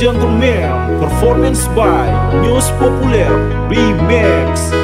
gentlemen, performance by News Populer Remix.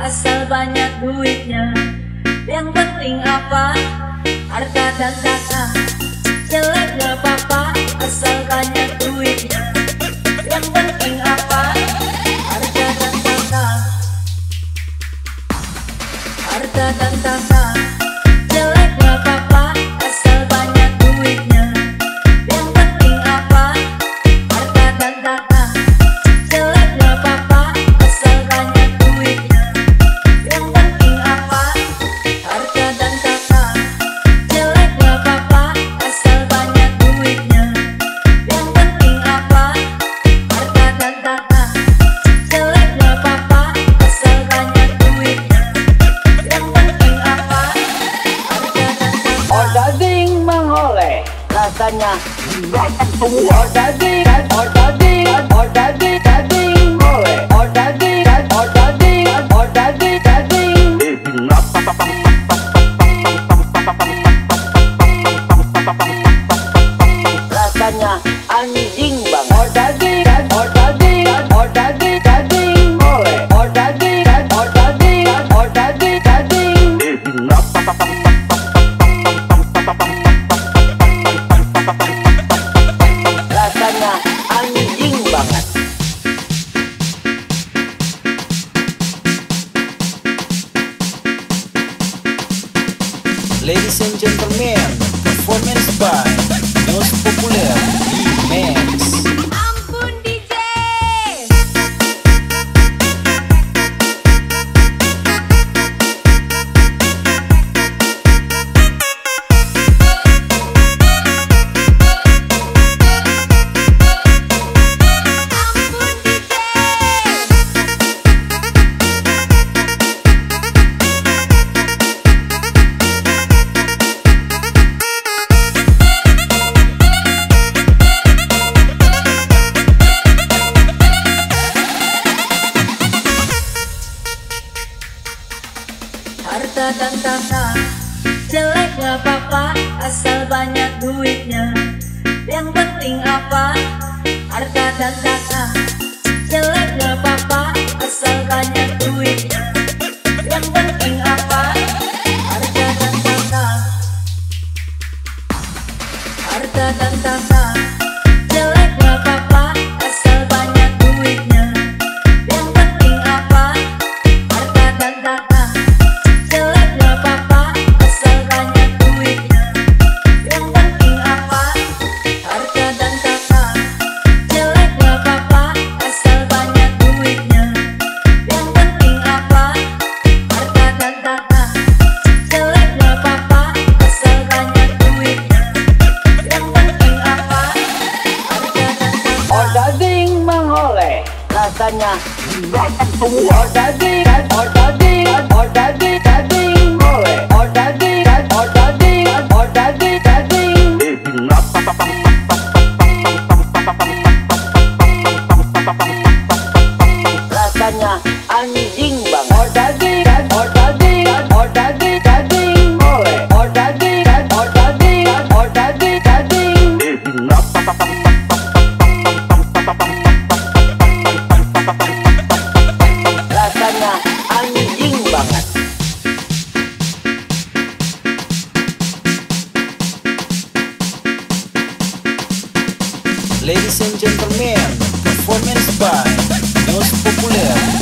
Asal banyak duitnya Yang penting apa? Harta dan tata Jelek gak apa-apa Asal banyak duitnya. Yang penting apa? Harta dan tata Harta dan tata Ladies and gentlemen, performance by News Populer Remix. Ampun Dan tata Jelek gak apa-apa Asal banyak duitnya. Yang penting apa? Harta dan tata Jelek gak apa-apa Asal banyak duitnya. Yang penting apa? Harta dan tata Harta dan tata rasanya Order Rasanya anjing Ladies and gentlemen, performance by News Populer Remix.